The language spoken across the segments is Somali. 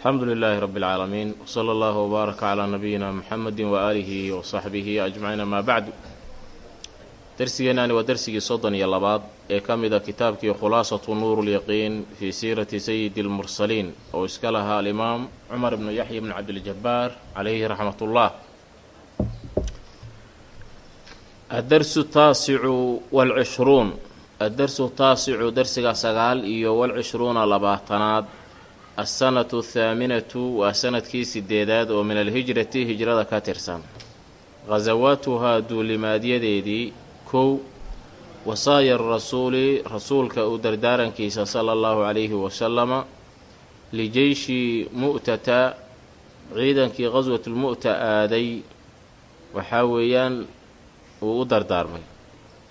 alxamdu lilaahi rabbi اlcaalamiin wsala allahu wbaaraka calaa nabiyina muxamedi waaalihi wasaxbihi ajmaciin amaa bacdu dersigeennaani waa dersigii soddon iyo labaad ee ka mid a kitaabkii khulaasatu nuur lyaqiin fii siirati sayidi اlmursaliin oo iska lahaa alimaam cumar bnu yaxya bni cabdiljabaar calayhi raxmat ullah addarsu taasicu walcishruun. Addarsu taasicu dersiga sagaal iyo walcishruuna labaatanaad assanatu athaaminatu waa sannadkii sideedaad oo min alhijrati hijrada ka tirsan khasawaatuhaa duulimaadyadeedii kow wasaaya rasuuli rasuulka u dardaarankiisa sala allahu calayhi wasalama lijeyshi mu'tata ciidankii qhaswatulmu'ta aaday waxaa weeyaan uu u dardaarmay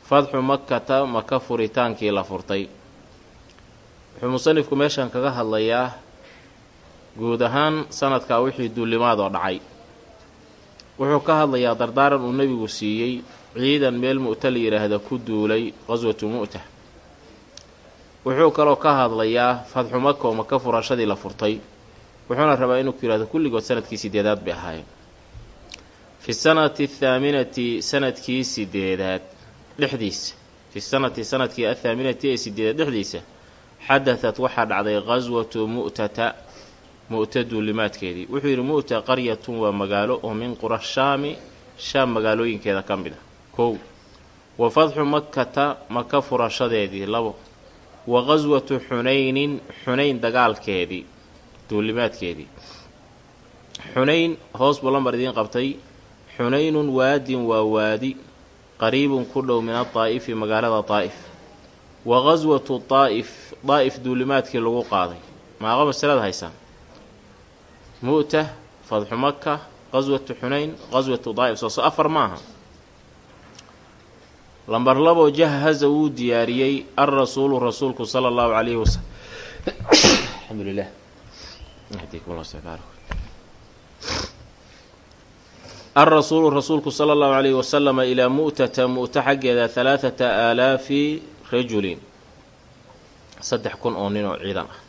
fadxu makkata maka furitaankii la furtay wuxuu musanifku meeshan kaga hadlayaa guud ahaan sanadkaa wixii duulimaad oo dhacay. Wuxuu ka hadlayaa dardaaran uu nebigu siiyey ciidan meel mu'ta la yidhaahda ku duulay qhaswatu mu'ta. Wuxuu kaloo ka hadlayaa fadxu maka oo maka furashadii la furtay wuxuuna rabaa inuu ku yidhahdo kulligood sannadkii sideedaad bay ahaayeen. Fi sanati athaaminati sannadkii sideedaad dhexdiisa fi sanati sannadkii athaaminati ee sideedaad dhexdiisa xadatat waxaa dhacday qhaswatu mu'tata mu'ta duulimaadkeedii wuxuu yidhi mu'ta qaryatun waa magaalo oo min qura shaami shaam magaalooyinkeeda ka mid ah. Kow wa fadxu makkata maka furashadeedii. Labo wa qhaswatu xunaynin xunayn dagaalkeedii. Duulimaadkeedii xunayn hoos buu lambar idiin qabtay. Xunaynun waadin waa waadi. Qariibun ku dhow min adaa'ifi magaalada daa'if wa qhaswatu daa'if daa'if duulimaadkii lagu qaaday. Maaqa masalada haysaan mu'ta fadxu maka qhaswatu xunayn qhaswatu daa'if sooso afar maaha. Lambar laboo jahaza wuu diyaariyey alrasuulu rasuulku sala allahu calayhi wasalam alxamdulilah alrasuulu rasuulku sala allahu calayhi wasalama ilaa mu'tata mu'ta xaggeeda halaathata aalaafi rajulin. Saddex kun oo nin oo ciidan ah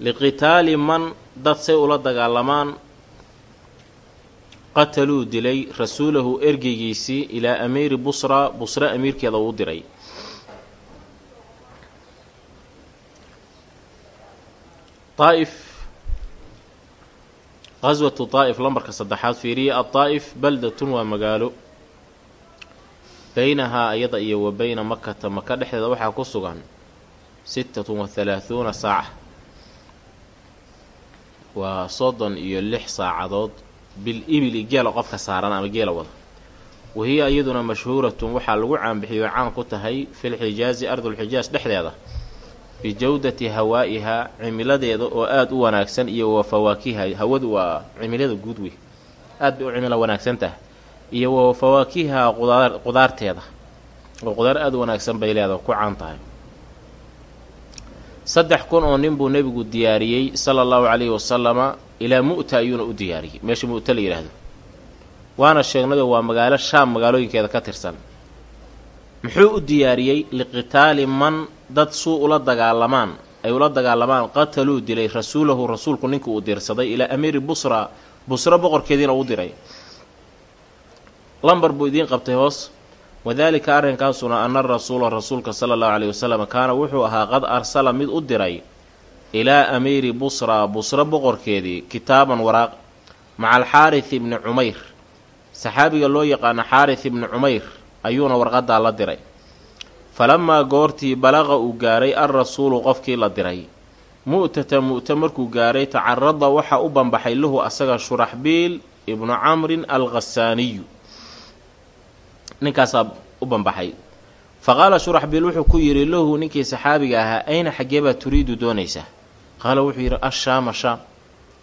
liqitaali man dad say ula dagaalamaan qataluu dilay rasuulahu ergeygiisii ilaa amiiri busra busra amiirkeeda uu diray. Daa'if qhaswatu daa'if lambarka saddexaad fiiriya addaa'if baldatun waa magaalo. Beynahaa iyada iyo wa beyna makata maka dhexdeeda waxaa ku sugan sittatun wa halaahuuna saaca waa soddon iyo lix saacadood bil ibili geela qofka saaran ama geela wada. Wahiya iyaduna mashhuuratun waxaa lagu caanbixiyo caan ku tahay filxijaazi ardulxijaaj dhexdeeda bijawdati hawaa'ihaa cimiladeeda oo aada u wanaagsan iyo wa fawaakiha. Hawadu waa cimilada guud wey aad bay u cimilo wanaagsan tahay. Iyo wa fawaakiha qudaar qudaarteeda oo qudaar aada u wanaagsan bay leedaha ku caan tahay saddex kun oo nin buu nebigu diyaariyey sala allahu calayhi wasalama ilaa mu'ta ayuuna u diyaariyey. Meesha mu'ta la yidhaahdo. Waana sheegnayoo waa magaalo shaam magaalooyinkeeda ka tirsan. Muxuu u diyaariyey liqitaali man dad suu ula dagaalamaan. Ay ula dagaalamaan qataluu dilay rasuulahu rasuulku ninkii uu dirsaday ilaa amiiri busra. Busro boqorkeediina uu diray. Lambar buu idiin qabtay hoos wadaalika arrinkaasuna ana rasuula rasuulka sala allahu caleyhi wasalam kaana wuxuu ahaa qad arsala mid u diray ilaa amiiri busra busro boqorkeedii kitaaban waraaq maca alxaaris ibni cumayr. Saxaabiga loo yaqaano xaaris ibni cumayr ayuuna warqadaa la diray. Falamaa goortii balaqa uu gaaray alrasuulu qofkii la diray. Mu'tata mu'ta markuu gaaray tacarada waxaa u banbaxay lahu asaga shuraxbiil ibnu camrin alkhasaaniyu ninkaasaa u banbaxay. Fa qaala shuraxbiil wuxuu ku yidhi lahu ninkii saxaabiga ahaa ayna xaggee baad turiidu doonaysaa? Qaala wuxuu yidhi ashaama shaam.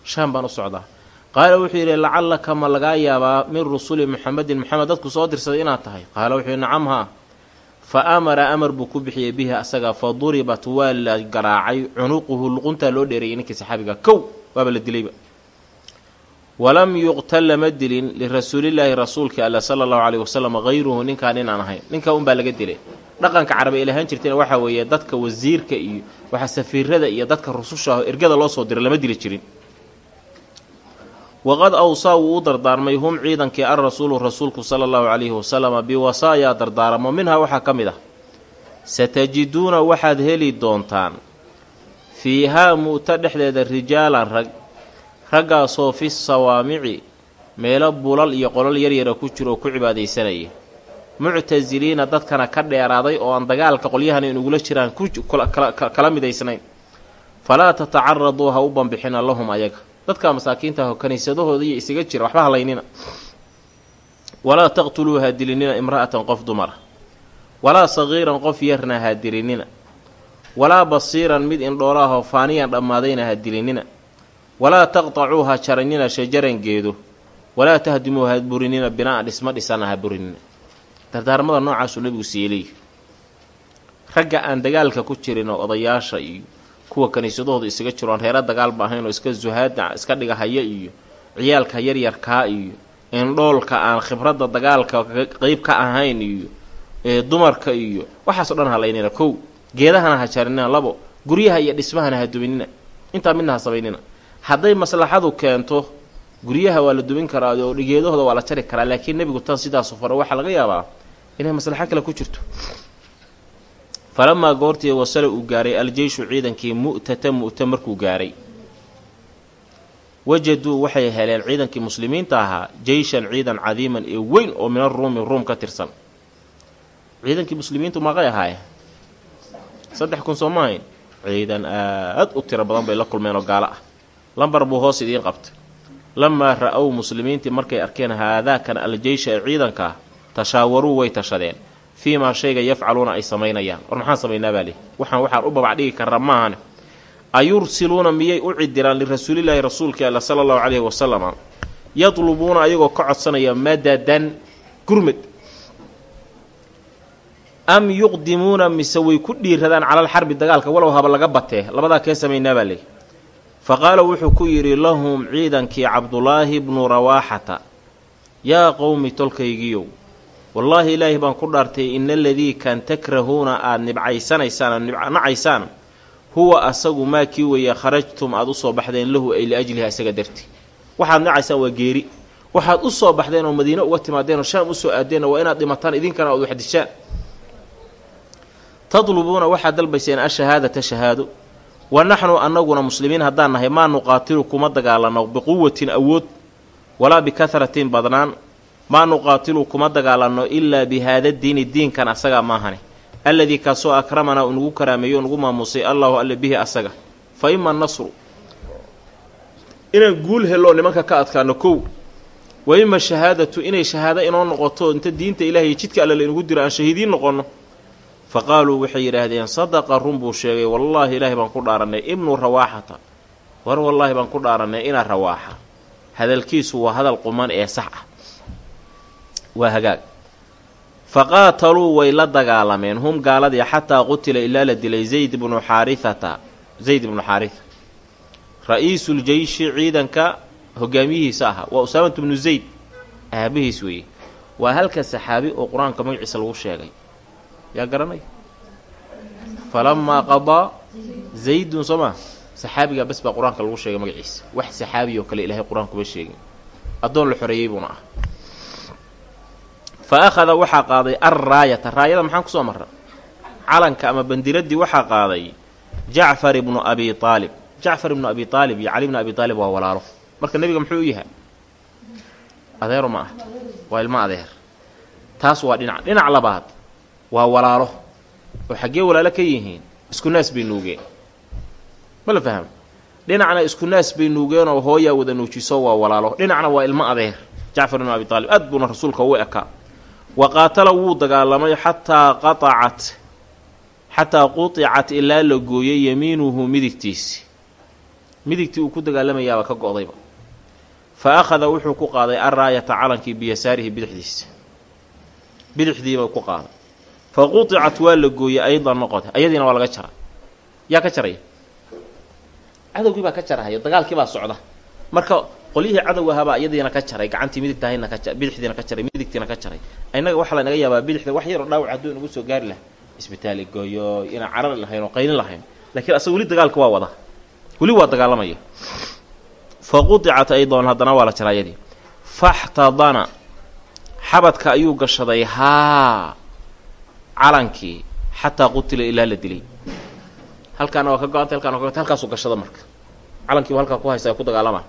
Shaam baan u socdaa. Qaala wuxuu yidhi lacallaka ma lagaa yaabaa min rusuli muxamedin moxamed dadku soo dirsaday inaad tahay? Qaala wuxuu nacam haa. Fa amara amar buu ku bixiyey bihi asaga fa duribat waa la garaacay cunuquhu luquntaa loo dheereeyay ninkii saxaabiga. Kow waaba la dilayba walam yuqtal lama dilin lirasuulillaahi rasuulka alla sala allahu caleyhi wasalam hayruhu ninkaa nin aan ahayn ninkaa unbaa laga dilay. Dhaqanka carabi ay lahaan jirtayna waxaa weeye dadka wasiirka iyo waxa safiirada iyo dadka rususha ah ergada loo soo dira lama dili jirin. Waqad awsaa wuu u dardaarmay hum ciidankii al rasuulu rasuulku sala allahu calayhi wasalama biwasaayaa dardaaramo. Minhaa waxaa ka mid ah satajiduuna waxaad heli doontaan fiihaa mu'to dhexdeeda rijaalan rag raggaasoo fi sawaamici meelo bulal iyo qolol yaryara ku jiro oo ku cibaadaysanaya muctasiliina dadkana ka dheeraaday oo aan dagaalka qolyahan inugula jiraan kala midaysnayn falaa tatacaraduu ha u bambixina lahum ayaga. Dadka masaakiinta aho kaniisadahooda iyo isaga jira waxba halaynina. Walaa taqtuluu ha dilinina imra'atan qof dumara walaa sagiiran qof yarna ha dilinina. Walaa basiiran mid indhoolaahoo faaniyan dhammaadayna ha dilinina walaa taqtacuu ha shajaran geedo walaa tahdimuu ha burinina binaa dhismo dhisana ha burinina. Dardaarmada noocaasuu nabigu siiyey ragga aan dagaalka ku jirin oo odayaasha iyo kuwa kaniisadahooda isaga jiro aan reero dagaalba ahayn oo iska zuhaada iska dhigahaya iyo ciyaalka yaryarkaa iyo indhoolka aan khibradda dagaalka qeyb ka ahayn iyo dumarka iyo waxaasoo dhan halaynina kow geedahana ha jarinina labo guryaha iyo dhismahana ha duminina. Intaa midna ha samaynina hadday maslaxadu keento guryaha waa la dumin karaa oo geedahooda waa la jari karaa laakiin nebigu tan sidaasu faro. Waxaa laga yaabaa inay maslaxo kale ku jirto. Falamaa goortii wasala uu gaaray aljeyshu ciidankii mu'tata mu'ta markuu gaaray. Wajaduu waxay heleen ciidankii muslimiinta ahaa jeyshan ciidan cadiiman ee weyn oo min aruumi ruum ka tirsan. Ciidankii muslimiintu maqay ahaaye saddex kun soo maahayn. Ciidan aad u tiro badan bay la kulmeen oo gaalo ah lambar buu hoos idiin qabtay. Lamaa ra'ow muslimiintii markay arkeen haadaakan aljeysha ee ciidanka ah tashaawaruu way tashadeen. Fii maa shayga yafcaluuna ay samaynayaan. War maxaan samaynaa baa lihi waxaan waxaan u babac dhigi karra maahane ayursiluuna miyay u cidiraan lirasuulilaahi rasuulkii alla sala allahu caleyhi wasalama yadlubuuna ayagoo ka codsanaya madadan gurmad am yuqdimuuna mise way ku dhiiradaan calal xarbi dagaalka? Walow haba laga batee. Labadaa kee samaynaa baa lihi fa qaala wuxuu ku yidhi lahum ciidankii cabdulaahi bnu rawaaxata yaa qowmi tolkaygiyow wallaahi ilaahi baan ku dhaartay ina aladii kan takrahuuna aada nibcaysanaysaan nacaysaan huwa asagu maa kii weeye kharajtum aada u soo baxdeen lahu ay liajliha isaga darti waxaad nacaysaan waa geeri waxaad u soo baxdeen oo madiine uga timaadeen oo shaam u soo aadeenoo waa inaad dhimataan idinkana ood waxdishaan tadlubuuna waxaad dalbayseen ashahaadata shahaado wa naxnu annaguna muslimiin haddaan nahay maa nuqaatilu kuma dagaalano biquwatin awood walaa bikahratin badnaan. Maa nuqaatilu kuma dagaalanno ilaa bi haada diini diinkan asagaa maahane alladii kaasoo akramanaa uu nagu karaameeyo o nagu maamuusay allahu alle bihi asaga. Fa ima nasru. Inaan guul helo nimanka ka adkaano kow. Wa ima shahaadatu inay shahaado inoo noqoto inta diinta ilaahay jidka alle laynagu diro aan shahiidiin noqonno fa qaaluu waxay yidhaahdeen sadaqa run buu sheegay wallaahi ilaahay baan ku dhaarannay ibnu rawaaxata war wallaahi baan ku dhaarannay inaa rawaaxa hadalkiisu waa hadal quman ee sax ah waa hagaag fa qaataluu way la dagaalameen hum gaaladii xataa qutila ilaa la dilay zayd bnu xaarihata zayd ibnu xaariha ra'iisuljeyshi ciidanka hogaamiyihiisa ahaa waa usaamatu bnu zayd aabihiis weeye waa halka saxaabi oo qur'aanka magaciisa lagu sheegay yaa garanaya falamaa qadaa zaydun soo maa saxaabigaa bes baa qur'aanka lagu sheegay magaciisa. Wax saxaabi oo kale ilaahay qur'aan kuma sheegin. Addoon la xoreeyey buuna ah fa akhada waxaa qaaday alraayata raayada maxaan ku soo marra calanka ama bandiradii waxaa qaaday jacfar ibnu abi aalib jacfar ibnu abi aalib iyo cali bnu abi aalib waa walaalo. Marka nebiga muxuu u yahay? Adeero ma ah. Waa ilmo adeer. Taas waa dhinac. Dhinac labaad waa walaalo. Oo xaggee walaalo ka yihiin. Isku naas bay nuugeen. Ma la fahmo dhinacna isku naas bay nuugeen oo hooyaa wada nuujiso waa walaalo. Dhinacna waa ilmo adeer. Jacfar ibnu abi aalib aad buuna rasuulka u ekaa wa qaatala wuu dagaalamay xataa qaacat xataa qudicat ilaa la gooyay yamiinuhu midigtiisi. Midigtii uu ku dagaalamayaaba ka go-dayba. Fa akhada wuxuu ku qaaday alraayata calankii biyasaarihi bidixdiisa. Bidixdiiba ku qaaday fa qudicat waa la gooyey aydan noqota ayadiina waa laga jaraa yaa ka jaraya cadowgii baa ka jarahaya dagaalkii baa socda marka qolyihii cadowga ahaabaa iyadiina ka jaray gacantii midigtahayna ka bidixdiina ka jaray midigtiina ka jaray innaga waxaa lanaga yaabaa bidixda wax yaroo dhaawac hadduu inagu soo gaari laha isbitaali gooyo inaan carari lahayn oo qaylin lahayn lakiin asaga weli dagaalka waa wada weli waa dagaalamaya fa qudicat aydoon haddana waa la jaraa faxtadana xabadka ayuu gashaday haa calankii xataa qutila ilaa la dilay. Halkaana waa ka go-anta halkaana waa ka goanta halkaasuu gashada marka. Calankii u halkaa ku haysta ku dagaalama.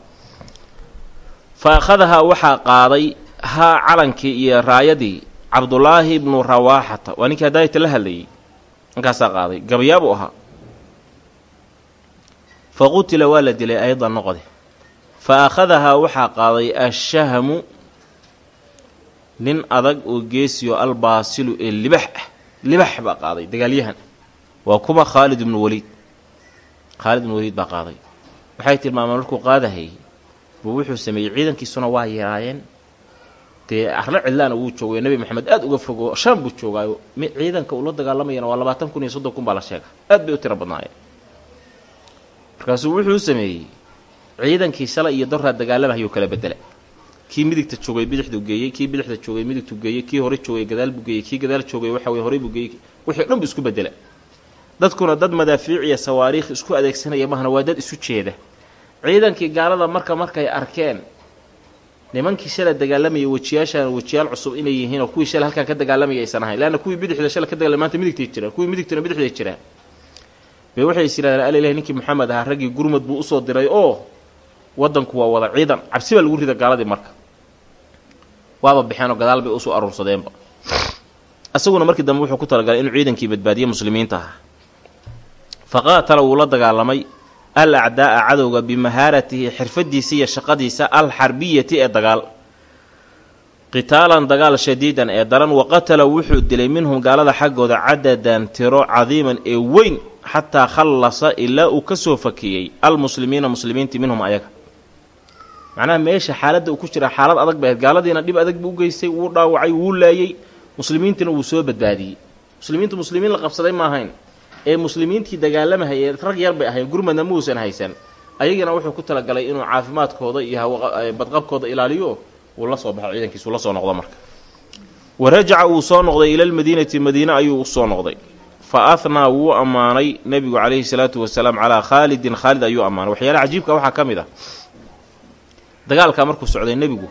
Fa akhadahaa waxaa qaaday haa calankii iyo raayadii cabdulaahi ibnu rawaaxata waa ninkii hadaayata la hadlayay. Ninkaasaa qaaday. Gabayaabuu ahaa. Fa qutila waa la dilay aydan noqode. Fa akhadahaa waxaa qaaday ashahmu nin adag oo geesiyo albaasilu ee libax ah libax baa qaaday dagaalyahan. Waa kuma khaalid ibnu waliid khaalid ibnu waliid baa qaaday. Waxay tilmaameen markuu qaadahayy buu wuxuu sameeyey ciidankiisuna waa yaraayeen dee arlo cidlaana wuu joogay nebi maxamed aad uga fogo shaan buu joogaayo. Ciidanka uu la dagaalamayana waa labaatan kun iyo soddon kun baa la sheega aad bay u tiro badnaayeen. Markaasuu wuxuu sameeyey ciidankii shalay iyo doraa dagaalamahayuu kala bedela kii midigta joogay bidixdu geeyey kii bidixda joogay midigtu geeyey kii hore joogay gadaal buu geeyey kii gadaal joogay waxa weye horey buu geeyey wixii dhan bu isku bedela dadkuna dad madaafiic iyo sawaariikh isku adeegsanaya mahna waa dad isu jeeda. Ciidankii gaalada marka markay arkeen nimankii shala dagaalamaya wejiyaashaan wejiyaal cusub inay yihiin oo kuwii shala halkaan ka dagaalamaya aysan ahayn leanna kuwii bidixda shala ka dagaalamay maanta midigtay jiraan kuwii midigtuna bidixday jiraan. Bay waxay is yidhahdeen alilahi ninkii maxamed ahaa raggii gurmad buu u soo diray oo waddanku waa wada ciidan. Cabsi baa lagu rida gaaladii marka waaba baxeen oo gadaal bay u soo aruursadeenba isaguna markii dambe wuxuu ku talagalay inuu ciidankii badbaadiye muslimiinta ahaa fa qaatala wuu la dagaalamay al acdaa'a cadowga bimahaaratihi xirfadiisa iyo shaqadiisa alxarbiyati ee dagaal. Qitaalan dagaal shadiidan ee daran wa qatala wuxuu dilay minhum gaalada xaggooda cadadan tiro cadiiman ee weyn xataa khallasa ilaa uu ka soo fakiyey almuslimiina muslimiintii minhum ayaga macnaha meesha xaaladda uu ku jira xaalad adag bay ahayd gaaladiina dhib adag buu geystay wuu dhaawacay wuu laayey muslimiintiina wuu soo badbaadiyey. Muslimiintu muslimiin la qabsaday ma ahayn. Ee muslimiintii dagaalamahayee rag yar bay ahayn gurmadna muusan haysan. Ayagiina wuxuu ku talagalay inuu caafimaadkooda iyo badqabkooda ilaaliyo wuu la soo baxo ciidankiisu la soo noqdo marka. Wa rajaca wuu soo noqday ila lmadiinati madiine ayuu u soo noqday. Fa ahnaa wuu ammaanay nebigu calayhi salaatu wasalaam calaa khaalidin khaalid ayuu ammaanay. Waxyaalaha cajiibka waxaa ka mid ah dagaalkaa markuu socday nebigu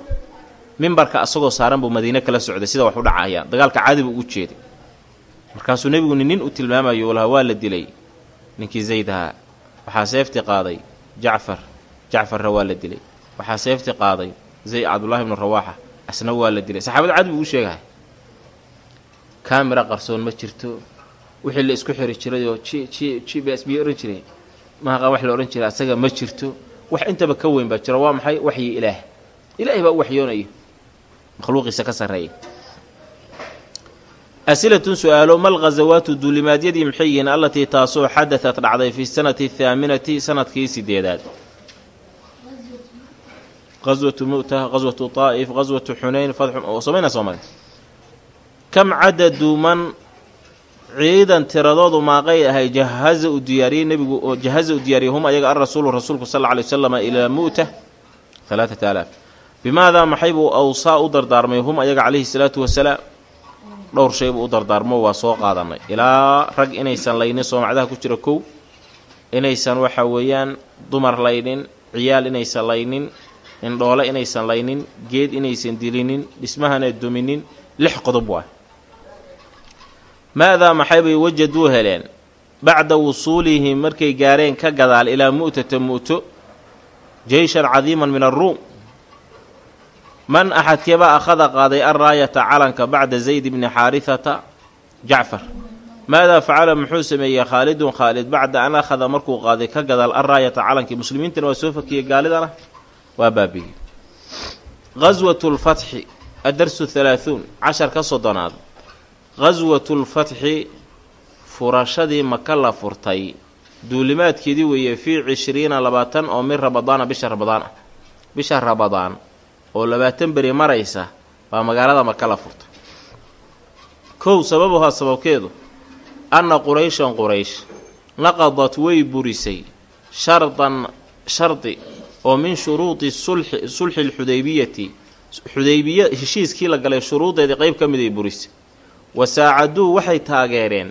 mimbarka asagoo saaran buu madiine kala socday sida wax u dhacayaan dagaalka caadi buu ugu jeeday. Markaasuu nebigu nin u tilmaamayo laha waa la dilay. Ninkii zayd ahaa. Waxaa seefti qaaday jacfar. Jacfarra waa la dilay. Waxaa seefti qaaday zayd cabdullaahi ibnu rawaaxa. Asna waa la dilay. Saxaabada caadi buu ugu sheegahay kaamira qarsoon ma jirto. Wixii la isku xiri jirayoo ji ji ji bs biyo ohan jiray. Maaqa wax la odhan jiray asaga ma jirto wax intaba ka weyn baa jiro waa maxay waxyi ilaah? Ilaahay baa u waxyoonaya makhluuqiisa ka sarreeya. Asilatun su'aalo mal duulimaadyadii maxay yihiin allatii taasoo xadatat dhacday fi sanati athaaminati sannadkii sideedaad qaswatu mu'ta qaswatu taa'if qaswatu xunayn fadxu somayna soomali kam cadadu man ciidan tiradoodu maaqay ahay jahaza u diyaariyey nebigu oo jahaza u diyaariyey hum ayaga alrasuulu rasuulku sal alla alay wasalama ilaa mu'ta halaaata alaaf. Bimaadaa maxay buu awsaa u dardaarmay? Hum ayaga calayhi salaatu wasalaam. Dhowr shay buu u dardaarmo waa soo qaadanay. Ilaa rag inaysan laynin soomacdaha ku jira kow inaysan waxa weeyaan dumar laynin ciyaal inaysan laynin indhoole inaysan laynin geed inaysan dilinin dhismahana duminin lix qodob waa maadaa maxay bay wajaduu heleen? Bacda wusuulihim markay gaareen ka gadaal ilaa mu'tata mu'to jeyshan cadiiman min aruum man axadkeebaa akhada qaaday alraayata calanka bacda zayd bni xaarihata jacfar. Maadaa facala muxuu sameeyey? Khaalidun khaalid bacda an akhada markuu qaaday ka gadaal alraayata calankii muslimiintana waa soo fakiyey gaalidana? Waa baabiyey qaswatu lfatxi adarsu halaahuun cashar ka soddonaad qaswatu lfatxi furashadii maka la furtay. Duulimaadkeedii weeye fii cishriina labaatan oo min ramadaana bisha ramadaan. Ah bisha ramadaan oo labaatan beri maraysa baa magaalada maka la furtay kow sababuhaa sababkeedu anna qurayshan quraysh naqadat way burisay shardan shardi oo min shuruudi sulxi sulxi lxudaybiyati xudaybiya heshiiskii la galay shuruuddeedii qeyb ka mid ay burisay wa saacaduu waxay taageereen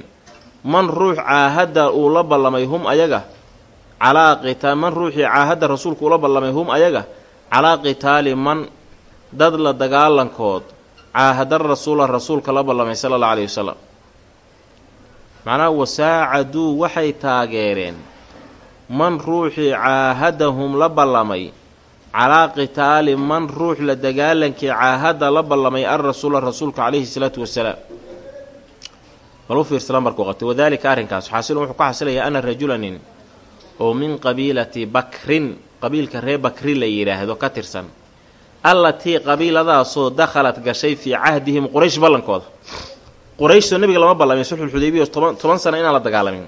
man ruux caahadda uu la ballamay hum ayaga? Calaa qita man ruuxii caahadda rasuulku ula ballamay hum ayaga? Calaa qitaali man dad la dagaalankood caahada rasuula rasuulka la ballamay sala allahu alayhi wasalam macnaha wasaacaduu waxay taageereen man ruuxii caahadahum la ballamay calaa qitaali man ruux la dagaalankii caahadda la ballamay ar rasuula rasuulka calayhi salaatu wasalaam bal u fiirsala markuu qabtay. Wadaalika arrinkaas xaasilun wuxuu ka xasilayaa ana rajulanin oo min qabiilati bakrin qabiilka ree bakri la yidhaahdo ka tirsan. Allatii qabiiladaasoo dakhalat gashay fii cahdihim quraysh ballankooda. Qurayshoo nebiga lama ballamin sulxulxudaybiya toban toban sana inaan la dagaalamin.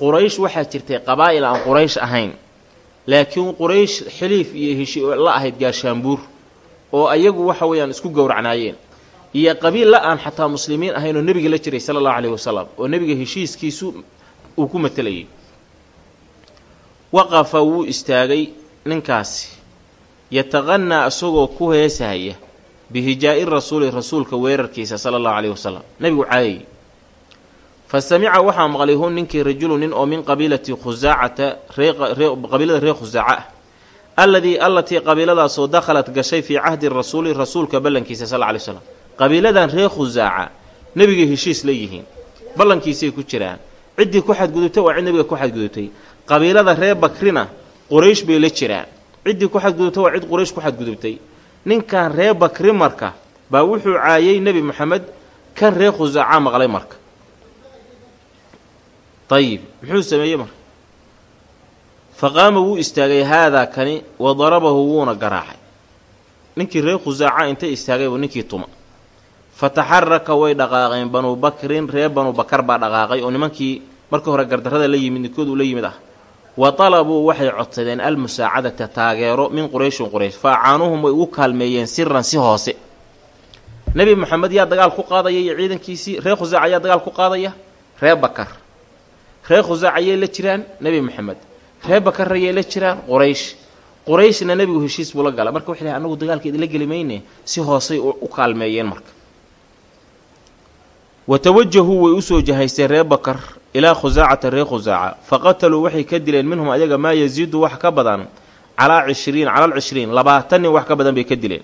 Quraysh waxaa jirtay qabaa'il aan quraysh ahayn. Laakiin quraysh xiliif iyo heshi la ahayd gaashaanbuur oo ayagu waxa weeyaan isku gowracnaayeen iyo qabiil la aan xataa muslimiin ahayn oo nebiga la jiray sala allahu caleyhi wasalam oo nebiga heshiiskiisu uu ku matelayay waqafa wuu istaagay ninkaasi yataqanaa isagoo ku heesahaya bihijaa'i rasuuli rasuulka weerarkiisa sala allahu caleyhi wasalam nebigu caayay. Fa samica waxaa maqlay hu ninkii rajulu nin oo min qabiilati khusaacata qabiilada reer khusaaca ah alladii allatii qabiiladaasoo dakhalat gashay fii cahdi rasuuli rasuulka ballankiisa sal ly slam qabiiladan reer khusaaca nebigay heshiis la yihiin ballankiisay ku jiraan. Ciddii ku xadgudubtay waa cid nebiga ku xadgudubtay. Qabiilada reer bakrina quraysh bay la jiraan. Ciddii ku xadgudubtay waa cid quraysh ku xadgudubtay. Ninkan reer bakri marka baa wuxuu caayay nebi moxamed kan reer khusaaca maqlay marka. Ayib muxuu sameeyey marka? Fa qaama wuu istaagay haadaa kani wa darabahu wuuna garaacay. Ninkii reer khusaaca intay istaagaybu ninkii tuma fa taxaraka way dhaqaaqeen. Banuu bakrin reer banuu bakar baa dhaqaaqay oo nimankii markii hore gardarrada la yimid midkood uu la yimid ah. Wa talabuu waxay codsadeen almusaacadata taageero min qurayshin quraysh. Fa acaanuuhum way ugu kaalmeeyeen siran si hoose. Nebi moxamed yaa dagaal ku qaadaya iyo ciidankiisii? Reer khusaaca yaa dagaal ku qaadaya? Reer bakar. Reer khusaac ayay la jiraan nebi moxamed reer bakar ayay la jiraan quraysh. Qurayshna nebigu heshiis buu la gala marka waxay dhahay annagu dagaalka idinla geli mayne si hoosay u kaalmeeyeen marka wa tawajahuu way u soo jahaysteen reer bakar ilaa khusaacata reer khusaaca fa qataluu waxay ka dileen minhum ayaga maa yasiidu wax ka badan calaa cishriin cala alcishriin labaatan nin wax ka badan bay ka dileen.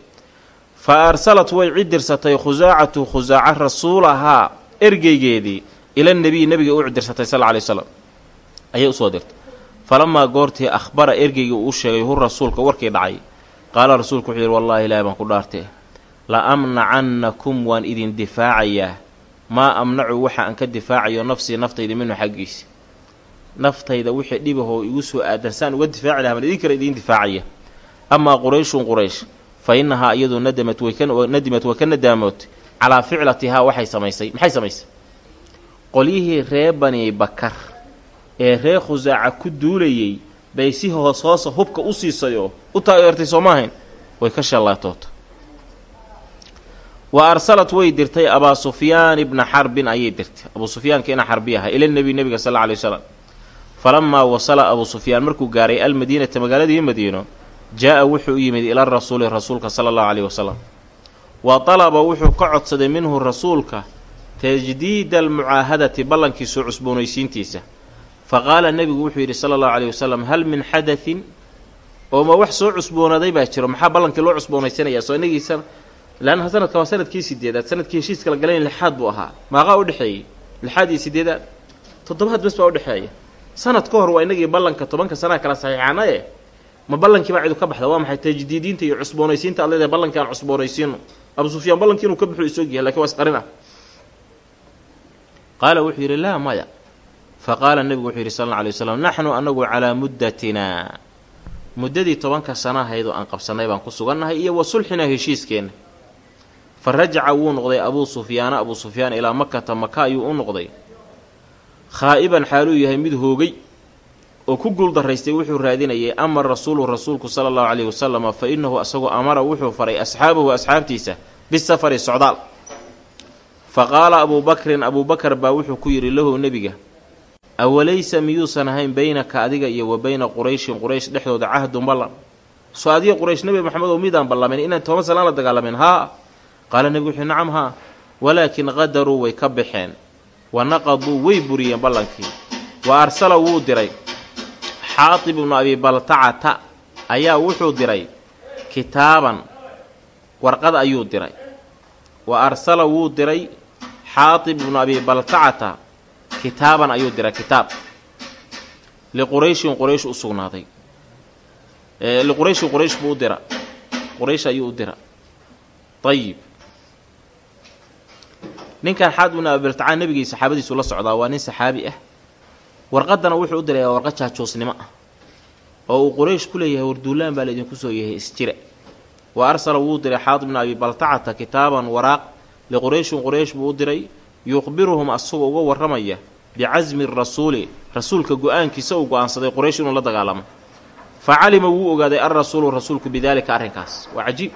Fa arsalat way cidirsatay khusaacatu khusaaca rasuulahaa ergeygeedii ila nebiyi nebiga u cidirsatay sal lla lay slam ayay u soo dirtay. Falamaa goortii akhbara ergeygii uu sheegay hu rasuulka warkii dhacay. Qaala rasuulku wuxuu yidhi wallaahi ilaahi baan ku dhaartee la amnacannakum waan idin difaacayaa maa amnacu waxa aan ka difaacayo nafsii naftayda minhu xaggiisa naftayda wixii dhibahoo igu soo aadan saan uga difaaci laha baan idin kale idiin difaacaya. Amaa qurayshun quraysh fa innahaa iyadu nadamat waynadimat way ka nadaamootay calaa ficlatihaa waxay samaysay maxay samaysay? Qolyihii reer bani bakar ee reer khusaaca ku duulayay bay si hoos hoosa hubka u siisayoo u taageertay soo maahayn way ka shallaatoota wa arsalat way dirtay abaa sufyaan ibna xarbin ayay dirtay. Abuu sufyaanka ina xarbi ahaa ila nebi nebiga sal alla alay wasalam falamaa wasala abuu sufyaan markuu gaaray almadiinata magaaladii madiino jaa-a wuxuu u yimid ila rasuuli rasuulka sala allahu caleyhi wasalam wa talaba wuxuu ka codsaday minhu rasuulka tajdiida almucaahadati ballankii soo cusboonaysiintiisa. Fa qaala nebigu wuxuu yidhi sala allahu caleyhi wasalam hal min xadatin oo ma wax soo cusboonaaday baa jiro. Maxaa ballankii loo cusboonaysanaya? Soo inagiisa leanna sanadka waa sannadkii sideedaad sannadkii heshiiska la galayn lixaad buu ahaa maaqaa udhexeeyey lixaad iyo sideedaad toddobaad bes baa udhexeeya sanad ka hor waa inagii ballanka tobanka sanaa kala saxiixanaye ma ballankii baa cidu ka baxda waa maxay tajdiidiinta iyo cusboonaysiinta ad leedahay ballankii aan cusboonaysiino abu sufyaan ballankii inuu ka baxo isogyahay laakiin waa isqarin ah qaala wuxuu yidhi laa maya fa qaala nebigu wuxuu yidhi sal alla alay waslam naxnu anagu calaa muddatinaa muddadii tobanka sana aan qabsannay baan ku sugannahay iyo wa sulxinaa heshiiskeenna fa rajaca wuu noqday abuu sufyaana abuu sufyaan ilaa makata maka ayuu u noqday. Khaa'iban xaaluu yahay mid hoogay oo ku guuldaraystay wuxuu raadinayay ama rasuulu rasuulku sala allahu caleyhi wasalama fa innahu asagoo amara wuxuu faray asxaabahu asxaabtiisa bisafari socdaal. Fa qaala abuu bakrin abuu bakar baa wuxuu ku yidhi lahu nebiga awalaysa miyuusan ahayn beynaka adiga iyo wa beyna qurayshin quraysh dhexdooda cahdun ballan soo adiga quraysh nebi maxamed oo midaan ballamin inaan toban sanaan la dagaalamin haa qaala nebigu wuxuu nacam haa walaakin qadaruu way ka baxeen wa naqaduu way buriyeen ballankii wa arsala wuu diray. Xaatib ibnu abi baltacata ayaa wuxuu diray kitaaban warqad ayuu diray. Wa arsala wuu diray xaatib ibnu abi baltacata kitaaban ayuu diray kitaab. Liqurayshin quraysh u sugnaaday. Liqurayshin quraysh buu u dira. Quraysh ayuu u dira. Ayib ninkan xaatib ibnu abi baltaca nebigii saxaabadiisu la socdaa waa nin saxaabi ah. Warqadana wuxuu u dirayaa warqad jaajoosnimo ah oo uu quraysh ku leeyahay warduulaan baa laydinku soo yahay isjira wa arsala wuu diray xaatib ibnu abi baltacata kitaaban waraaq liqurayshin quraysh buu u diray yukhbiruhum asagoo uga warramaya bicasmi rasuuli. Rasuulka go'aankiisa uu go'aansaday quraysh inuu la dagaalamo. Fa calima wuu ogaaday alrasuulu rasuulku bidaalika arrinkaas. Waa cajiib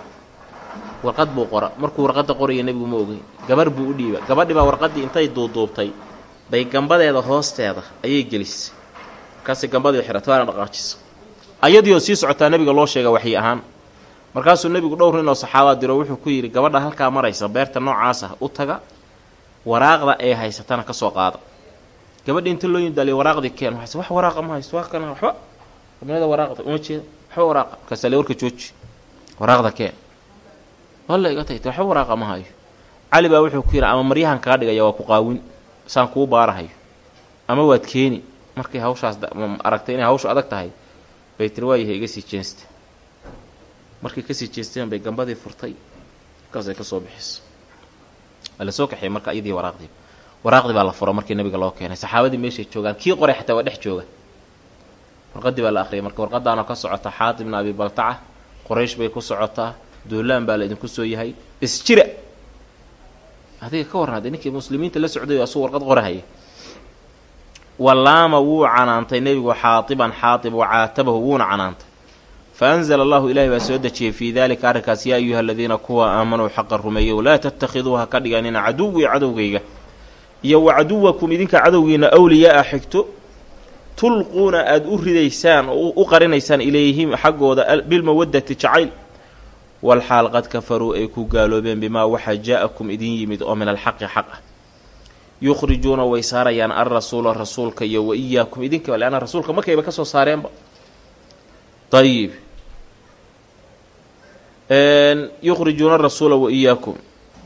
warqad buu qora. Markuu warqadda qoraya nebigu ma ogeyn. Gabar buu u dhiiba gabadhi baa warqaddii intay duuduubtay. Bay gambadeeda hoosteeda ayay gelisay. Markaasay gambadii xirata waana dhaqaajisa ayadiioo sii socotaa nebiga loo sheega waxyi ahaan. Markaasuu nebigu dhowr nin oo saxaabaa diro wuxuu ku yidhi gabadha halkaa maraysa beerta noocaas ah u taga waraaqda ay haysatana ka soo qaada. Gabadhi inta loo yindaaliya waraaqdii keen. Wax waraaqa ma haysto waa kana waxba. Gabnada waraaqda uma jeeda waxba waraaqa markaasaa le warka jooji waraaqda keen walla iga tagtay waxba waraaqa ma hayo. Cali baa wuxuu ku yidhi ama maryahan kaga dhigaya waa ku qaawin saan kuu baarahayo ama waad keeni markay hawshaas aragtay inay hawshu adag tahay bay tiri waayahay iga sii jeensta markay ka sii jeesteen bay gambadii furtay markaasay ka soo bixiso. Waa la soo kaxeeyey marka iyadii waraaqdii. Waraaqdii baa la furo markii nabiga loo keenay. Saxaabadii meeshay joogaan kii qoray xataa waa dhex jooga. Warqadii baa la akhriyay marka warqadaana ka socota xaatib ibna abi baltaca qoraysh bay ku socotaa duulaan baa la idinku soo yahay isjira adiga ka warran hadee ninkii muslimiinta la socday asuu warqad qorahaya. Walaama wuu canaantay nebigu xaatiban xaatib wa caatabahu wuuna canaantay. Fa anzala allahu ilaahi baa soo dejiyey fii daalika arrinkaas yaa ayuha aladiina kuwa aamanuu xaqa rumeeyow laa tattakhiduu ha ka dhiganina caduwii cadowgayga. Iyo wa caduwakum idinka cadowgiina awliyaa-a xigto tulquuna aada u ridaysaan oo u qarinaysaan ilayhim xaggooda bilmawaddati jacayl walxaal qad kafaruu ay ku gaaloobeen bimaa waxa jaa-akum idin yimid oo min alxaqi xaq ah yukhrijuuna way saarayaan alrasuula rasuulka iyo wa iyaakum idinka leanna rasuulka markayba ka soo saareenba ayib yukhrijuuna arasuula wa iyaakum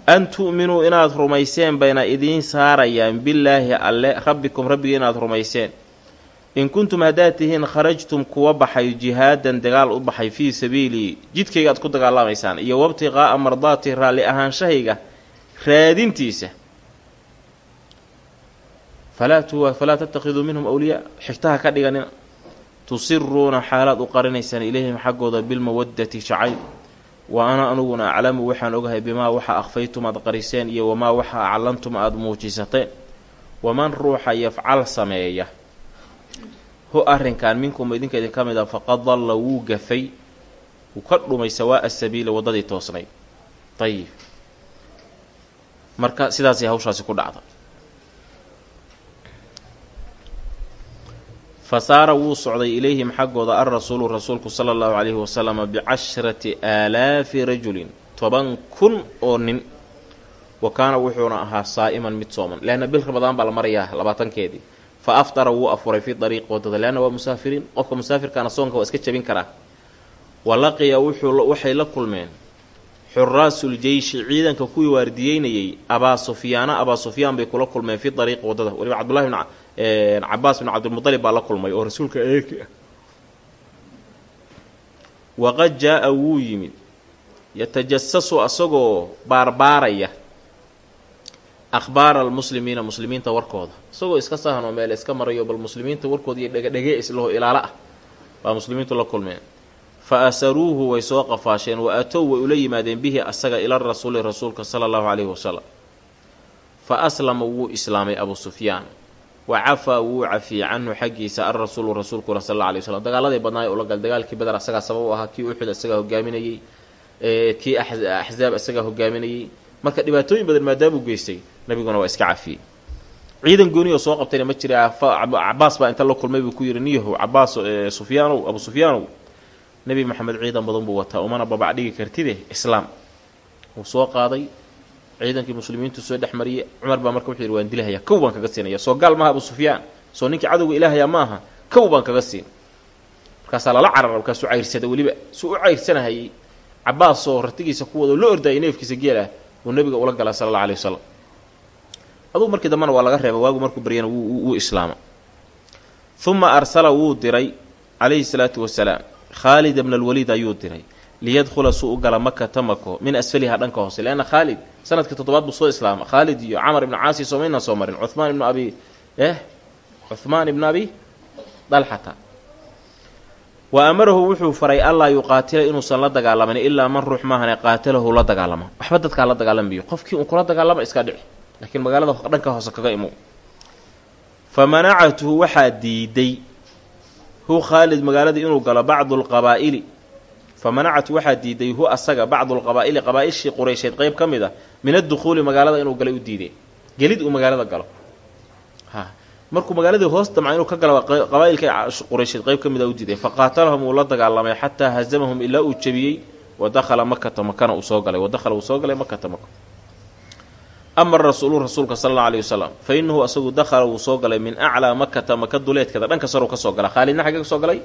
an tu'minuu inaad rumayseen bayna idiin saarayaan billaahi alle rabbikum rabbigii inaad rumayseen in kuntum haddaad tihiin kharajtum kuwa baxay jihaadan dagaal u baxay fii sabiilii jidkayga aad ku dagaalamaysaan iyo wabtiqaa'a mardaati raalli ahaanshahayga raadintiisa. Falaa tattakhiduu minhum awliyaa xigtaha ka dhiganina tusiruuna xaalaad u qarinaysaan ilayhim xaggooda bilmawaddati jacayl wa ana aniguna aclamu waxaan ogahay bimaa waxa akhfaytum aad qariseen iyo wamaa waxa aclantum aada muujisateen. Waman ruuxa yafcal sameeya ho arrinkan minkum idinka idin ka mid a faqad dalla wuu gafay. Wuu ka dhumay sawaa'a sabiila waddadii toosnayd. Ayib marka sidaasay hawshaasi ku dhacda fa saara wuu socday ilayhim xaggooda alrasuulu rasuulku sala allahu calayhi wasalama bicashrati aalaafi rajulin toban kun oo nin. Wa kaana wuxuuna ahaa saa'iman mid sooman leanna bil ramadaan baa la marayaa labaatankeedii fa aftara wuu afuray fi dariiqi waddada leanna waa musaafiriin qofka musaafirkaana soonka waa iska jabin karaa. Wa laqiya wuxuu waxay la kulmeen xuraasul jeyshi ciidanka kuwii waardiyeynayey abaa sufyaana. Abaa sufyaan bay kula kulmeen fi dariiqi waddada weliba cabdullahi bn cabaas bin cabdilmutalib baa la kulmay oo rasuulka eeki ah. Waqad jaa-a wuu yimid yatajasasu asagoo baarbaaraya akhbaara almuslimiina muslimiinta warkooda isagoo iska sahanoo meel iska marayo bal muslimiinta warkooda iyo dhegedhege islaho ilaalo ah baa muslimiintu la kulmeen fa asaruuhu way soo qafaasheen wa atow way ula yimaadeen bihi asaga ila rasuuli rasuulka sala allahu calayhi wasalam fa aslama wuu islaamay abuu sufyaan wa cafaa wuu cafiyey canhu xaggiisa alrasuulu rasuulkuna sal alla alay waslam dagaaladii badnaay ula gal dagaalkii badar asagaa sabab u ahaa kii uxud isagaa hogaaminayey kii axzaab isagaa hogaaminayey marka dhibaatooyin badan maadaamuu geystay nabiguna waa iska cafiyey ciidan gooni oo soo qabtayna ma jira cabaas baa inta la kulmay buu ku yidhi niyahow cabaas sufyaanow abu sufyaanow nebi maxamed ciidan badan buu wataa umana babac dhigi kartide islaam. Wuu soo qaaday ciidankii muslimiintu soo dhex mariyey cumar baa marka wuxuu yidhi waan dilahaya kow baan kaga siinaya soo gaal maaha abu sufyaan. Soo ninkii cadowga ilaahaya ma aha kow baan kaga siin. Markaasaa lala carara markaasuu cayrsada weliba. Suu u cayrsanahayay cabaasoo ratigiisa ku wado loo ordayay neefkiisa geel ah uu nebiga ula galaa sala alla alay wasalam adugu markii dambena waa laga reeba waagu markuu baryana wuu islaama. Uma arsala wuu diray calayhi salaatu wasalaam khaalid bna alwaliid ayuu diray liyadkhula suu u gala makata mako min asfaliha dhanka hoose. Leanna khaalid sannadkii toddobaad buu soo islaama. Khaalid iyo camar ibnu caasi soomaynaan soo marin. Cuhmaan ibnu abi eh? Cuhmaan ibnu abi dalxata. Wa amarahu wuxuu faray allaa yuqaatila inuusan la dagaalaman ilaa man ruux maahane qaatalahu la dagaalama. Waxba dadkaa la dagaalamayo qofkii un kula dagaalama iska dhici laakiin magaalada dhanka hoose kaga imo. Fa waxaa diiday hu khaalid magaalada inuu galo bacdu lqabaa'ili fa manacathu waxaa diiday hu asaga bacdu lqabaa'ili qabaa-ishii qeyb ka mid a min addukhuuli magaalada inuu galay u diidee gelid uu magaalada galo. Markuu magaaladii hoos damca inuu ka galo qabaa'ilka qureysheed qeyb ka mid a u diiday. Fa qaatalahum la dagaalamay xataa hazamahum ilaa uu jabiyey wa dakhala makata makana uu soo galay. Wa dakhala uu soo galay makata maka ama rasuulu rasuulka sala allau alayhi wasalam fa inahu asagu dakhala wuu soo galay min aclaa makata maka duleedkeeda dhanka sare uu ka soo gala khaalidna xagee ka soo galay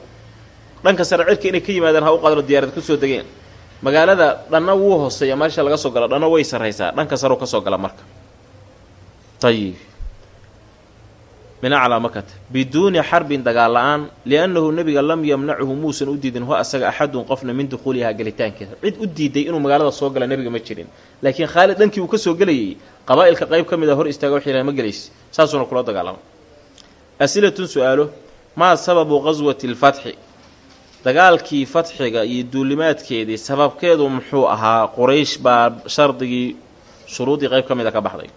dhanka sare cirka inay ka yimaadaan ha u qaadano diyaarad ku soo degeen magaalada dhanna wuu hooseeya meesha laga soo galo dhanna way sarraysaa dhanka sare uu ka soo gala marka ayib min aclaa makata biduuni xarbin dagaal la'aan liannahu nebiga lam yamnachu muusan u diidin hu asaga axadun qofna min dukhuulihaa gelitaankeeda. Cid u diiday inuu magaalada soo gala nebiga ma jirin. Laakiin khaalid dhankii uu ka soo gelayay qabaa'ilka qayb ka mid a hor istaaga yidhahan ma gelaysi. Saasuuna kula dagaalama asilatun su'aalo maa sababu qaswati alfatxi dagaalkii fatxiga iyo duulimaadkeedii sababkeedu muxuu ahaa quraysh baa shardigii shuruudii qayb ka mid a ka baxday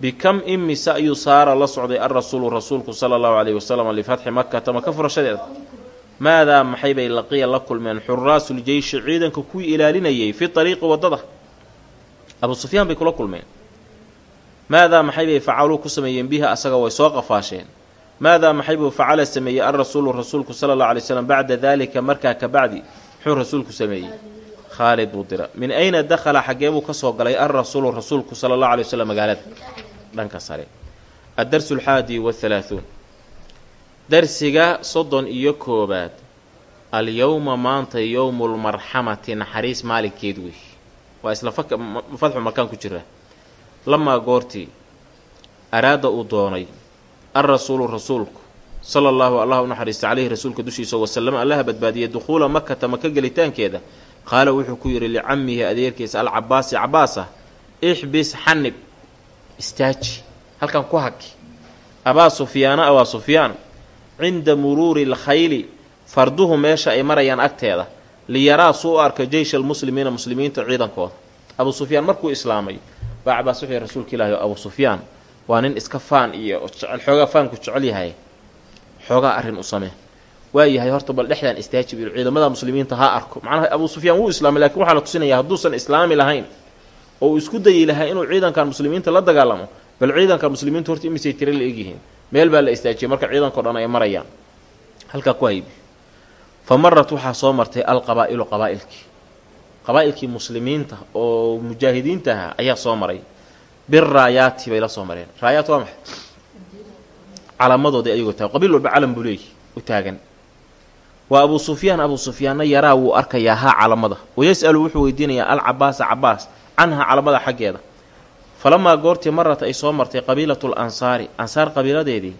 bikam imise ayuu saara la socday alrasuulu rasuulku sala allahu calayhi wasalam lifatxi makata maka furashadeeda maadaa maxay bay laqiya la kulmeen? Xuraasul-jeyshi ciidanka kuwii ilaalinayay fi ariiqi waddada abu sufyaan bay kula kulmeen. Maadaa maxay bay facaluu ku sameeyeen biha asaga way soo qafaasheen. Maadaa maxay buu facala sameeyey alrasuulu rasuulku sala allahu alay slam bacda daalika markaa ka bacdi muxuu rasuulku sameeyey khaalid buu dira. Min ayna dakhala? xaggee buu ka soo galay alrasuulu rasuulku sala allahu alay wasalam magaalada dhanka sare. Addarsu alxaadi wathalaathuun darsiga soddon iyo koobaad alyowma maanta yowmulmarxamati naxariis maalinkeed wey waa isla fadxu makaan ku jira. Lamaa goortii araada uu doonay alrasuulu rasuulku sala allahu allah u naxariista caleyhi rasuulka dushiisa wasalama allaha badbaadiyey dukhuula makata maka gelitaankeeda qaala wuxuu ku yidhi licamihi adeerkiisa alcabaasi cabaas ah ixbis xanib istaaji halkan ku haki. Abaa sufyaana abaa sufyaan cinda muruuri alkhayli farduhu meesha ay marayaan agteeda liyaraa suu u arka jeysha almuslimiina muslimiinta ciidankooda abuu sufyaan markuu islaamay baa cabaas wuxuu rasuulka ilaahi abuu sufyaan waa nin iska faan iyo jecel xoogaa faanku jecel yahay. Xoogaa arrin u samee waa yahay horta bal dhexdaan istaaji biyo ciidamada muslimiinta ha arko. Macnaha abuu sufyaan wuu islaamay lakiin waxaa la tusinaya hadduusan islaami lahayn oo isku dayi lahaa inuu ciidankan muslimiinta la dagaalamo bal ciidanka muslimiintu horta imisay tira la egyihiin. Meel baa la istaajiyay marka ciidankao dhan ay marayaan. Halkaa ku haybi. Fa marat waxaa soo martay alqabaa'ilu qabaa'ilkii. Qabaa'ilkii muslimiinta oo mujaahidiinta ahaa ayaa soo maray. Biraayaati bay la soo mareen. Raayaat waa maxay? Calaamadoodii ayagoo taagan. Qabiil walba calam buu leeyahy u taagan waa abuu sufyaan abuu sufyaanna yaraa wuu arkayaa haa calamada wayas'alu wuxuu weydiinayaa alcabaasa cabaas canhaa calamada xaggeeda. Falamaa goortii marat ay soo martay qabiilatu lansaari ansaar qabiiladeedii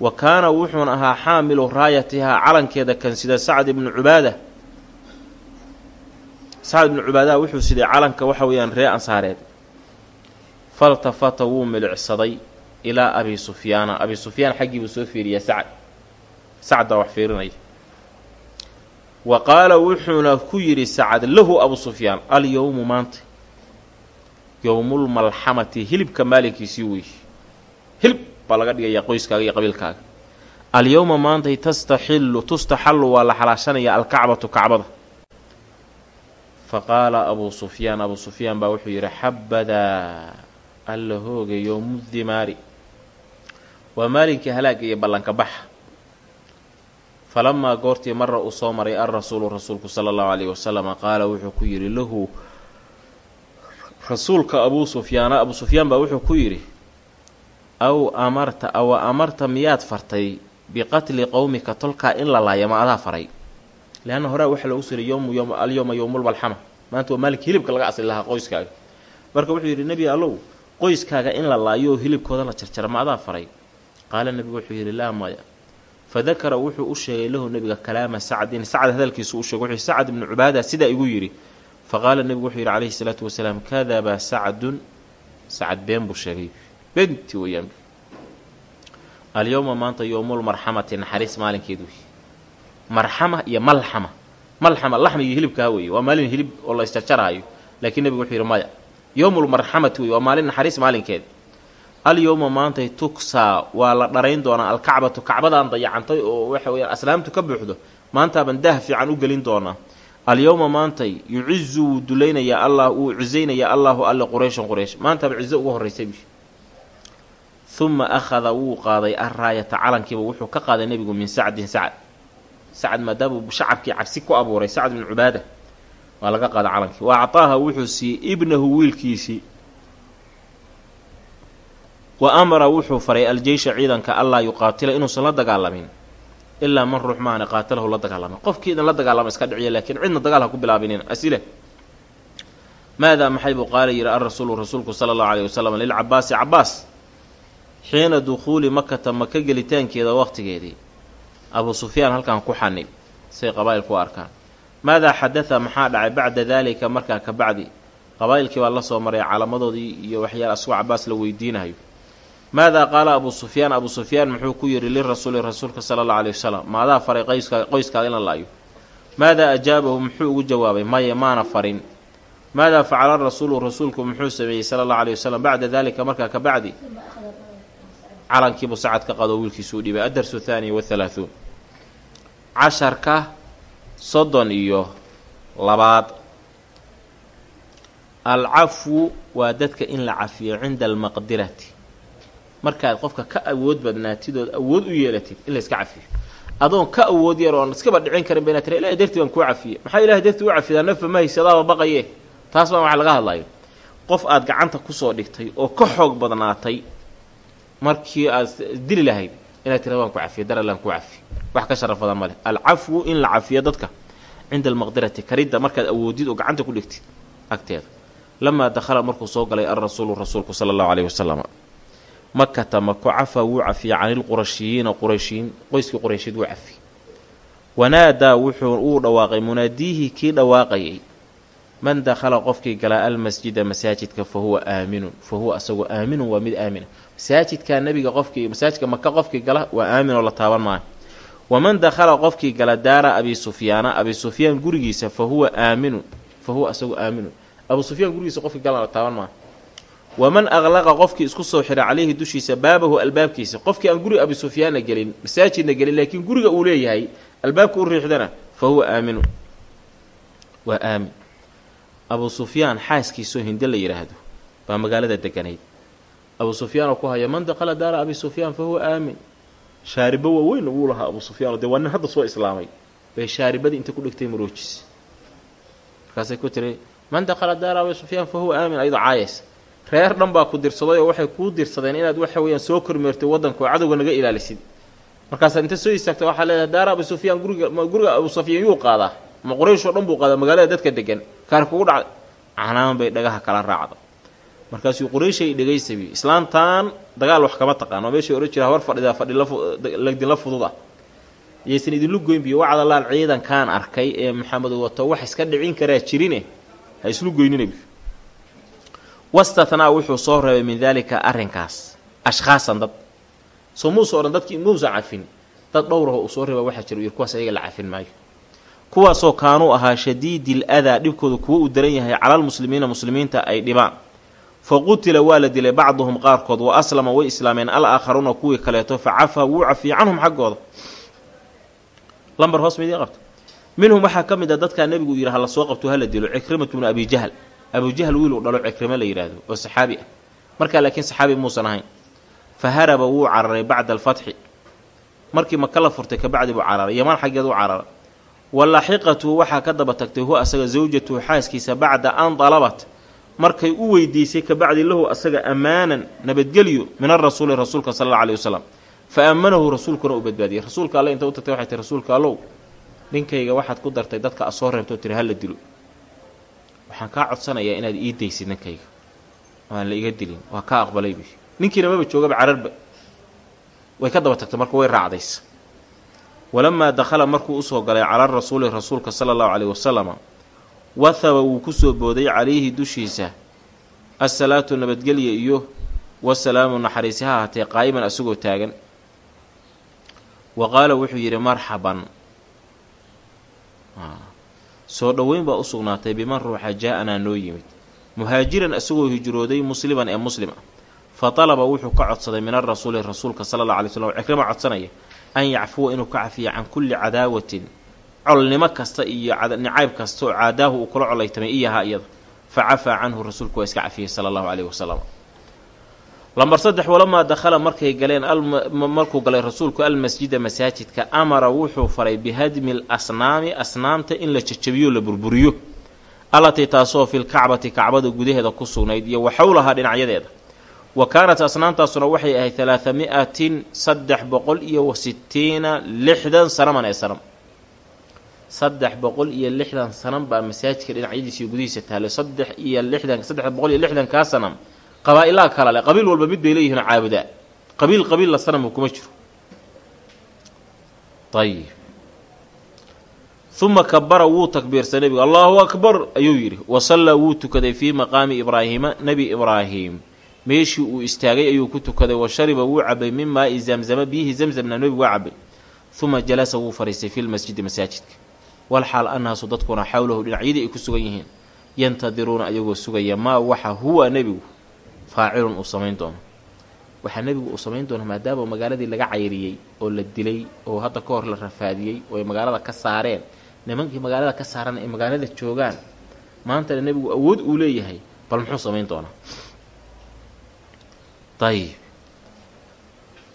wa kaana wuxuuna ahaa xaamilu raayatihaa calankeeda kan sida sacd ibnu cubaada. Sacd ibnu cubaadaha wuxuu siday calanka waxa weeyaan ree ansaareed. Faltafata wuu milicsaday ilaa abi sufyaana. Abi sufyaan xaggii buu soo fiiriyaa sacd. Sacd baa wax fiirinaya wa qaala wuxuuna ku yidhi sacad lahu abu sufyaan alyowmu maanta. Yowmulmalxamati hilibka maalinkiisii wey hilib baa laga dhigayaa qoyskaaga iyo qabiilkaaga. Alyowma maantay tastaxillu tustaxallu waa la xalaashanayaa alkacbatu kacbada. Fa qaala abuu sufyaan abuu sufyaan baa wuxuu yidhi xabadaa alla hooga yowmudimaari waa maalinkii halaagga iyo ballanka baxa falamaa goortii mara uu soo maray alrasuulu rasuulku sala allahu calayhi wasalama qaala wuxuu ku yidhi lahu rasuulka abuu sufyaana abuu sufyaan baa wuxuu ku yidhi aw amarta awa amarta miyaad fartay biqatli qowmika tolkaa in la laaya ma adaa faray leanna horaa waxaa loogu siray yowmu yom alyowma yowmulmalxama maanta waa maalinka hilibka laga asli lahaa qoyskaaga marka wuxuu yidhi nebi allow qoyskaaga in la laayo oo hilibkooda la jarjara ma adaa faray qaala nebigu wuxuu yidhi laa maya fadakara wuxuu u sheegay lahu nebiga kalaama sacdin sacd hadalkiisu u sheegay wuxuu sacd ibnu cubaada sidaa igu yidhi. Faqaala nebigu wuxuu yidhi calayhi salaatu wasalaam kadaba sacdun. Sacad been buu sheegay. Benti weyaan alyowma maanta yowmulmarxamati naxariis maalinkeed wey marxama iyo malxama. Malxama laxmigii hilibkaa weeye. Waa maalin hilib oo la isjarjaraayo laakiin nebigu wuxuu yidhi maya yowmulmarxamati wey waa maalin naxariis maalinkeed alyowma maantay tuksaa waa la dharayn doonaa alkacbatu kacbadaan dayacantay oo waxa weyaan aslaamtu ka buuxdo maantaaban daah fiican u gelin doonaa. Alyowma maantay yucizu wuu dulaynayaa allah wuu cizaynayaa allahu alle qurayshan quraysh. Maantaaba cizo uga horraysay uma akhada wuu qaaday arraayata calankiiba wuxuu ka qaaday nebigu min sacdin sacd. Sacd maadaamuu shacabkii cabsi ku abuuray sacd bin cubaada. Waa laga qaaday calankii. Wa actaaha wuxuu siiyey ibnahu wiilkiisii wa amara wuxuu faray aljeysha ciidanka allaa yuqaatila inuusan la dagaalamin ilaa man ruux maahane qaatalahu la dagaalama. Qofkii idan la dagaalama iska dhiciya laakiin cidna dagaal ha ku bilaabinin asile maadaa maxay buu qaala yidhi alrasuulu rasuulku sala allahu alayhi wasalam lilcabaasi cabaas xiina dukhuuli makata maka gelitaankeeda waqtigeedii abuu sufyaan halkan ku xanib say qabaa'ilku u arkaan. Maadaa xadatha maxaa dhacay bacda daalika markaa ka bacdi? Qabaa'ilkii baa la soo maray calaamadoodii iyo waxyaala asagoo cabaas la weydiinayo maadaa qaala abuu sufyaan abuu sufyaan muxuu ku yidhi lirasuuli rasuulka sala allahu alayhi wasalam maadaa faray qoyska qoyskaaga in la maadaa ajaabahu muxuu ugu jawaabay maye maana farin. Maadaa facala rasuulu rasuulku muxuu sameeyey sala allahu alayhi wasalam bacda daalika markaa ka bacdi? Calankiibuu sacad ka qado wiilkiisu u dhibay adarsu thaani wathalaathuun casharka soddon iyo labaad. Alcafwu waa dadka in la cafiyo cinda almaqdirati markaad qofka ka awood badnaatidood awood u yeelatid in layska cafiyo. Adoon ka awood yar oon iskaba dhicin karin ba inaad tira ilahay dartii baan kuu cafiyey maxaa ilahay dartii u cafidaa nafa ma haysadaaba baqaye taas baa waxa laga hadlayo qof aad gacanta ku soo dhigtay oo ka xoog badnaatay markii aad dili lahayd inaad tira waan ku cafiye daralaan ku cafiye. Wax ka sharaf badan ma leh. Alcafwu in la cafiyo dadka. Cinda almaqdirati karidda markaad awoodid oo gacanta ku dhigtid agteeda. Lamaa dakhala markuu soo galay alrasuulu rasuulku sala allahu caleyhi wasalam makata mako cafa wuu cafiyey cani lqurashiyiina qurayshiyiin qoyskii qurayshiid wuu cafiyey. Wanaadaa wuxuu uu dhawaaqay munaadiihi kii dhawaaqayay man dakhala qofkii galaa almasjida masaajidka fa huwa aaminun fa huwa asagoo aaminun waa mid aamina. Masaajidkaa nebiga qofkii masaajidka maka qofkii gala waa aamin oo la taaban maayo waman dakhala qofkii gala daara abi sufyaana abi sufyaan gurigiisa fa huwa aaminun fa huwa asagoo aaminun. Abu sufyaan gurigiisa qofkii gala la taaban maayo waman aqlaqa qofkii isku soo xira caleyhi dushiisa baabahu albaabkiisa qofkii aan guri abi sufyaanna gelin masaajidna gelin laakiin guriga uu leeyahay albaabka u riixdana fa huwa aaminun waa aamin. Abu sufyaan xaaskiisoo hinde la yidhaahdo baa magaalada deganayd. Abu sufyaanoo ku haya man dakhala daara abi sufyaan fa huwa aamin. Shaaribo waaweyn wuu lahaa abu sufyaan dee waa nin hadda soo islaamay. Bay shaaribadii inta ku dhigtay maroojis. Markaasay ku tiri man dakhala daara abi sufyaan fa huwa aamin ayadoo caayaysa reer dhan baa ku dirsaday oo waxay kuu dirsadeen inaad waxa weeyaan soo kormeertay waddanka oo cadowga naga ilaalisid. Markaasaad inta soo istaagta waxaa leedahay daara abu sufyaan guriga ma guriga abu sufyaan yuu qaadaa. Ma quraysh oo dhan buu qaadaa magaalada dadka degan kaar kugu dhacday canaan bay dhagaha kala raacda markaasuu qurayshay dhegaysabi islaantan dagaal wax kama taqaan meeshay odhan jira hawar fadhidaa fadhilagdinla fudud ah yaysan idinlu goyn biyo wacdalaal ciidankaan arkay ee maxamed wato wax iska dhicin karaa jirine ha islu goyninabi wastathnaa wuxuu soo reebay min daalika arrinkaas ashkhaasan dad soo muusa odhan dadkii muusa cafin dad dhowraho uu soo reeba waxaa jira yir kuwaas ayaga la cafin maayo kuwaasoo kaanuu ahaa shadiidil adaa dhibkooda kuwo uu daran yahay calalmuslimiina muslimiinta ay dhibaan fa qutila waa la dilay bacduhum qaarkood wa aslama way islaameen al aakharuuna kuwii kaleeto fa cafaa wuu cafiyey canhum xaggooda lambar hoos ma idiin qabta minhum waxaa ka mid a dadkaa nebigu yidhi hala soo qabto hala dilo cikrimatu bnu abi jahl abujahl wiil uu dhalo cikrimo la yidhaahdo oo saxaabi ah. Markaa laakiin saxaabi muusan ahayn. Fa haraba wuu cararay bacda alfatxi markii maka la furtay kabacdi buu cararay yamaan xaggeed u cararay. Wa laxiqatu waxaa ka daba tagtay hu asaga zawjatuhu xaaskiisa bacda an dalabat. Markay u weydiisay kabacdi lahu asaga ammaanan nabadgelyo min arasuuli rasuulka sala alla aleyhi wasalam fa aamanahu rasuulkuna u badbaadiyey. Rasuulka alle inta u tagtay waxay tihi rasuulka allow. Ninkayga waxaad ku dartay dadka a soo reebtoo tiri hala dilo waxaan kaa codsanayaa inaad ii daysid ninkayga aan la iga dilin. Waa kaa aqbalay bi ninkiina maba joogaba cararba way ka daba tagtay marka way raacdaysa walamaa dakhala markuu u soo galay cala rasuuli rasuulka sala allahu caleyhi wasalama wahaba wuu ku soo booday calayhi dushiisa. Assalaatu nabadgelya iyo wasalaamu naxariisi ha ahatee qaa'iman asagoo taagan. Wa qaala wuxuu yidhi marxaban soo dhoweyn baa u sugnaatay biman ruuxa jaa-anaa noo yimid. Muhaajiran isagoo hijrooday musliman ee muslim ah. Fa talaba wuxuu ka codsaday min arasuuli rasuulka sala alla alay slam cikrima codsanaya an yacfuwa inuu ka cafiya can kulli cadaawatin. Colnimo kasta iyo nicayb kasta oo caadaahu uu kula colaytamay iyahaa iyada fa cafaa canhu rasuulku waa iska cafiyey sala allahu caleyhi wasalam lambar saddex walamaa dakhala markay galeen markuu galay rasuulku almasjida masaajidka amara wuxuu faray bihadmi lasnaami asnaamta in la jajabiyo la burburiyo. Allatii taasoo filkacbati kacbada gudaheeda ku sugnayd iyo waxowlahaa dhinacyadeeda wa kaanat asnaamtaasuna waxay ahayd halaaa mi-atin saddex boqol iyo wasitiina lixdan sanaman ee sanam. Saddex boqol iyo lixdan sanam baa masaajidka dhinacyadiisa gudihiisa taallay saddex iyo lixdan saddex boqol iyo lixdankaa sanam qabaa-ilaa kala qabiil walba mid bay leeyihiin caabudaa qabiil qabiil la sanamka kuma jiro. Ayib uma kabara wuu takbiirsa nebigu. Allahu akbar ayuu yidhi. Wasallaa wuu tukaday fii maqaami ibraahiima nebi ibraahim. Meeshii uu istaagay ayuu ku tukaday. Wa shariba wuu cabay min maa'i zamzama biyihii zamzamna nebigu waa cabay. Uma jalasa wuu fadhiistay fi lmasjidi masaajidka. Walxaal annaasu dadkuna xowlahu dhinacyadii ay ku sugan yihiin. Yantadiruuna ayagoo sugaya maa waxa huwa nebigu faacilun uu samayn doono. Waxaa nebigu uu samayn doona maadaama magaaladii laga cayriyey oo la dilay oo hadda ka hor la rafaadiyey oo ay magaalada ka saareen. Nimankii magaalada ka saaran ay magaalada joogaan maantana nebigu awood uu leeyahay bal muxuu samayn doonaa? Ayib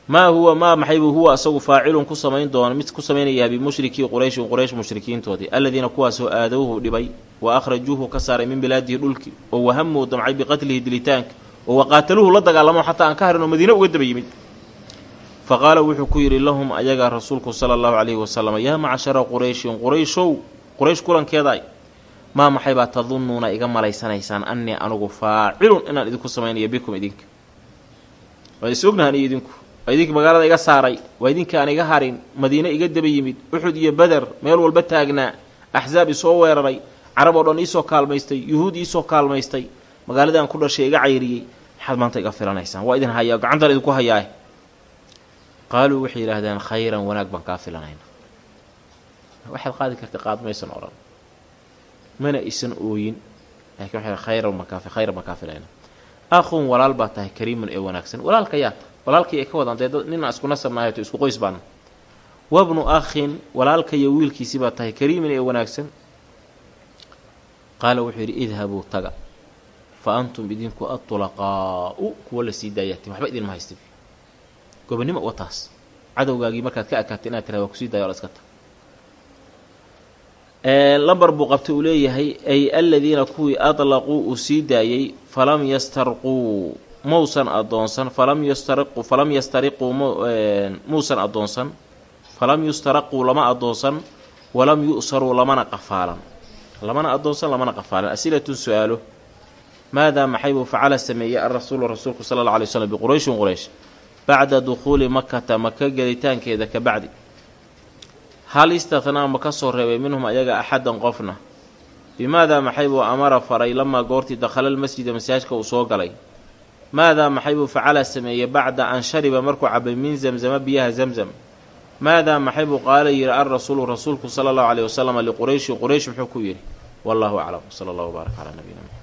maa huwa maa maxaybuu huwa asagu faacilun ku samayn doona mid ku samaynayaa bimushrikii qurayshin quraysh mushrikiintoodii alladiina kuwaasoo aadowhu dhibay wa akhrajuuhu ka saaray min bilaadihi dhulkii oo wahamuu damcay biqatlihi dilitaanka oo waqaataluhu la dagaalamo xataa aan ka harin oo madiine uga daba yimid fa qaala wuxuu ku yidhi lahum ayaga rasuulku sala allahu calayhi wasalam yaa macshara qurayshin qurayshow quraysh kulankeedaay maa maxay baa tadunnuuna iga malaysanaysaan annii anugu faacilun inaan idinku samaynayo bikum idinka waa is ognahan iyo idinku waa idinka magaalada iga saaray waa idinkaan iga harin madiine iga daba yimid uxud iyo beder meel walba taagnaa axsaab isoo weeraray carab oo dhan iisoo kaalmaystay yuhuud iisoo kaalmaystay magaaladaan ku dhashay iga cayriyey maxaad maanta iga filanaysaan. Waa idin hayaa gacantaan idinku hayaa. Qaaluu waxay yidhaahdeen khayran wanaag baan kaa filanayna waxaad qaadi karta qaad maysan odhan. Mana isan ooyin. Lakiin waxay khayran makaa khayran baan kaa filayna akhun walaal baa tahay kariimun ee wanaagsan. Walaalka yaa walaalkii ay ka wadaan dee ninaa isku nasabnaayato isku qoys baana. Wabnu akhin walaalka iyo wiilkiisii baa tahay kariimin ee wanaagsan. Qaala wuxuu yidhi idhabuu taga fa antum idinku atulaqaa'u kuwa la sii daayatin waxba idinma haystin gobonimo wa taas. Cadowgaagii markaad ka akaatay inaad tiraha waa ku sii daaya o iska tag lambar buu qabtay uu leeyahay ay aladiina kuwii adlaquu uu sii daayey falam yastarquu mausan adoonsan falam yastariqu falam yastariquu muusan adoonsan falam yustaraquu lama adoonsan walam yu'saruu lamana qafaalan. Lamana adoonsan lamana qafaalan. Asilatun su'aalo maadaa maxaybuu facala sameeyey alrasuulu rasuulku sala alla alay slam biqurayshin quraysh bacda dukhuuli makata maka gelitaankeeda ka bacdi hal istathnaa ma ka soo reebay minhum ayaga axadan qofna bimaadaa maxaybuu amara faray lamaa goortii dakhala lmasjida masaajka uu soo galay maadaa maxaybuu facala sameeyey bacda an shariba markuu cabay min zamzama biyaha zamzam maadaa maxaybuu qaala yidhi alrasuulu rasuulku sala allahu caleyhi wasalam liqurayshi quraysh muxuu ku yidhi wallahu aclam sala allahu baarak calaa nabiyina